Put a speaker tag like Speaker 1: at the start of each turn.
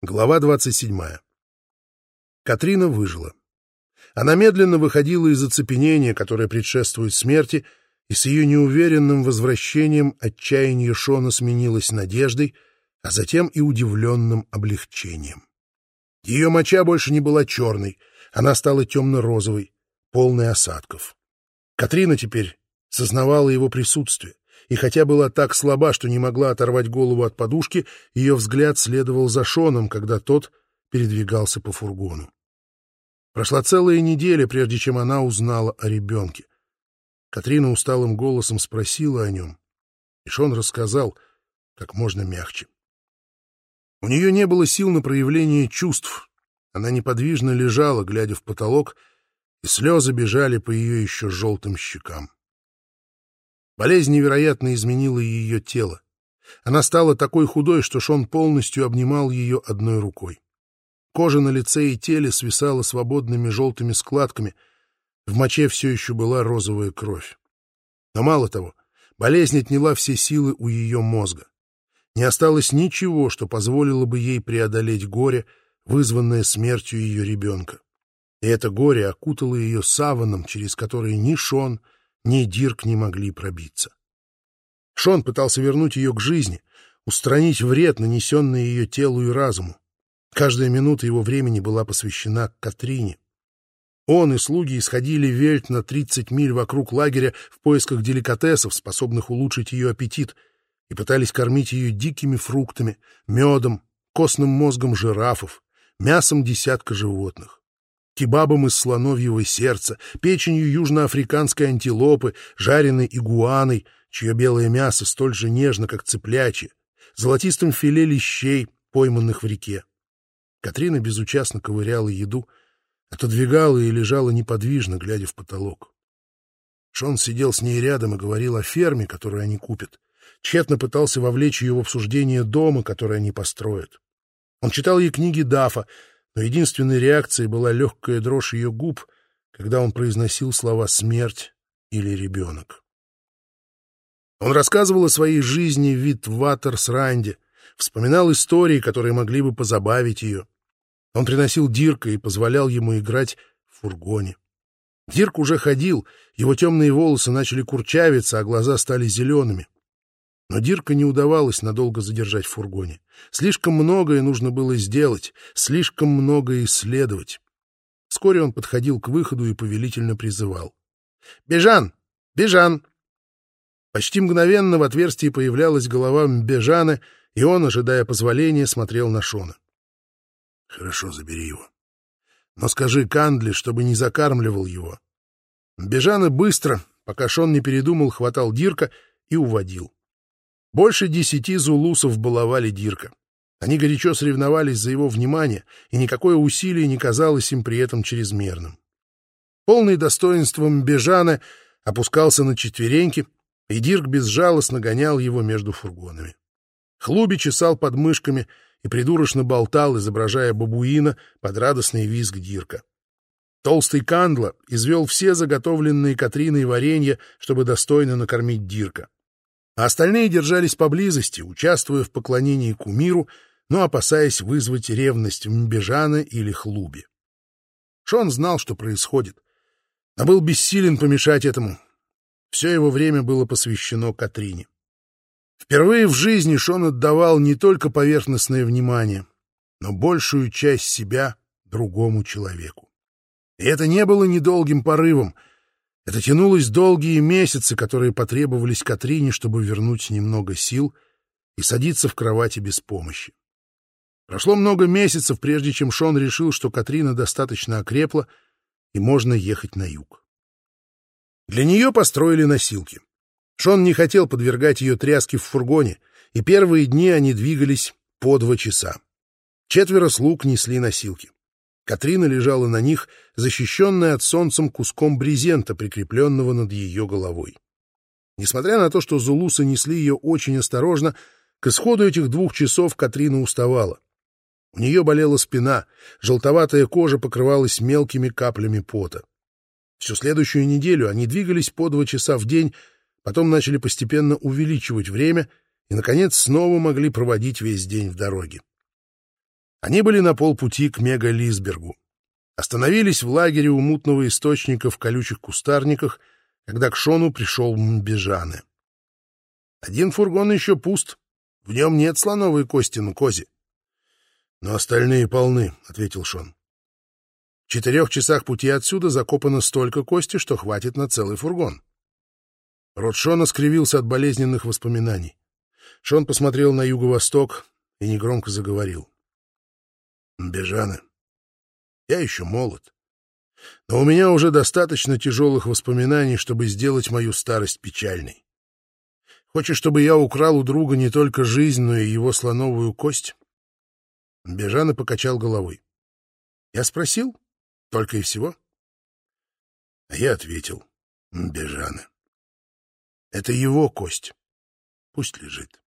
Speaker 1: Глава 27. Катрина выжила. Она медленно выходила из оцепенения, которое предшествует смерти, и с ее неуверенным возвращением отчаяние Шона сменилось надеждой, а затем и удивленным облегчением. Ее моча больше не была черной, она стала темно-розовой, полной осадков. Катрина теперь сознавала его присутствие и хотя была так слаба, что не могла оторвать голову от подушки, ее взгляд следовал за Шоном, когда тот передвигался по фургону. Прошла целая неделя, прежде чем она узнала о ребенке. Катрина усталым голосом спросила о нем, и Шон рассказал как можно мягче. У нее не было сил на проявление чувств. Она неподвижно лежала, глядя в потолок, и слезы бежали по ее еще желтым щекам. Болезнь невероятно изменила ее тело. Она стала такой худой, что Шон полностью обнимал ее одной рукой. Кожа на лице и теле свисала свободными желтыми складками. В моче все еще была розовая кровь. Но мало того, болезнь отняла все силы у ее мозга. Не осталось ничего, что позволило бы ей преодолеть горе, вызванное смертью ее ребенка. И это горе окутало ее саваном, через который ни Шон, ни Дирк не могли пробиться. Шон пытался вернуть ее к жизни, устранить вред, нанесенный ее телу и разуму. Каждая минута его времени была посвящена Катрине. Он и слуги исходили вельт на 30 миль вокруг лагеря в поисках деликатесов, способных улучшить ее аппетит, и пытались кормить ее дикими фруктами, медом, костным мозгом жирафов, мясом десятка животных кебабом из слоновьего сердца, печенью южноафриканской антилопы, жареной игуаной, чье белое мясо столь же нежно, как цыплячье, золотистым филе лещей, пойманных в реке. Катрина безучастно ковыряла еду, отодвигала и лежала неподвижно, глядя в потолок. Шон сидел с ней рядом и говорил о ферме, которую они купят. Тщетно пытался вовлечь ее в обсуждение дома, который они построят. Он читал ей книги Дафа, но единственной реакцией была легкая дрожь ее губ, когда он произносил слова «смерть» или «ребенок». Он рассказывал о своей жизни в Витватерсранде, вспоминал истории, которые могли бы позабавить ее. Он приносил Дирка и позволял ему играть в фургоне. Дирк уже ходил, его темные волосы начали курчавиться, а глаза стали зелеными. Но Дирка не удавалось надолго задержать в фургоне. Слишком многое нужно было сделать, слишком многое исследовать. Вскоре он подходил к выходу и повелительно призывал. «Бежан! Бежан!» Почти мгновенно в отверстии появлялась голова Бежана, и он, ожидая позволения, смотрел на Шона. «Хорошо, забери его. Но скажи Кандли, чтобы не закармливал его». Бежана быстро, пока Шон не передумал, хватал Дирка и уводил. Больше десяти зулусов баловали Дирка. Они горячо соревновались за его внимание, и никакое усилие не казалось им при этом чрезмерным. Полный достоинством Бежана опускался на четвереньки, и Дирк безжалостно гонял его между фургонами. Хлуби чесал под мышками и придурочно болтал, изображая бабуина под радостный визг Дирка. Толстый Кандла извел все заготовленные Катриной варенья, чтобы достойно накормить Дирка а остальные держались поблизости, участвуя в поклонении кумиру, но опасаясь вызвать ревность Мбежана или Хлуби. Шон знал, что происходит, но был бессилен помешать этому. Все его время было посвящено Катрине. Впервые в жизни Шон отдавал не только поверхностное внимание, но большую часть себя другому человеку. И это не было недолгим порывом — это тянулось долгие месяцы, которые потребовались Катрине, чтобы вернуть немного сил и садиться в кровати без помощи. Прошло много месяцев, прежде чем Шон решил, что Катрина достаточно окрепла и можно ехать на юг. Для нее построили носилки. Шон не хотел подвергать ее тряске в фургоне, и первые дни они двигались по два часа. Четверо слуг несли носилки. Катрина лежала на них, защищенная от солнцем куском брезента, прикрепленного над ее головой. Несмотря на то, что зулусы несли ее очень осторожно, к исходу этих двух часов Катрина уставала. У нее болела спина, желтоватая кожа покрывалась мелкими каплями пота. Всю следующую неделю они двигались по два часа в день, потом начали постепенно увеличивать время и, наконец, снова могли проводить весь день в дороге. Они были на полпути к Мега-Лисбергу. Остановились в лагере у мутного источника в колючих кустарниках, когда к Шону пришел Мбежаны. Один фургон еще пуст. В нем нет слоновой кости на козе. — Но остальные полны, — ответил Шон. В четырех часах пути отсюда закопано столько кости, что хватит на целый фургон. Рот Шона скривился от болезненных воспоминаний. Шон посмотрел на юго-восток и негромко заговорил. — Бежаны, я еще молод. Но у меня уже достаточно тяжелых воспоминаний, чтобы сделать мою старость печальной. Хочешь, чтобы я украл у друга не только жизнь, но и его слоновую кость? Бежана покачал головой. Я спросил, только и всего. А я ответил, Бежана. Это его кость. Пусть лежит.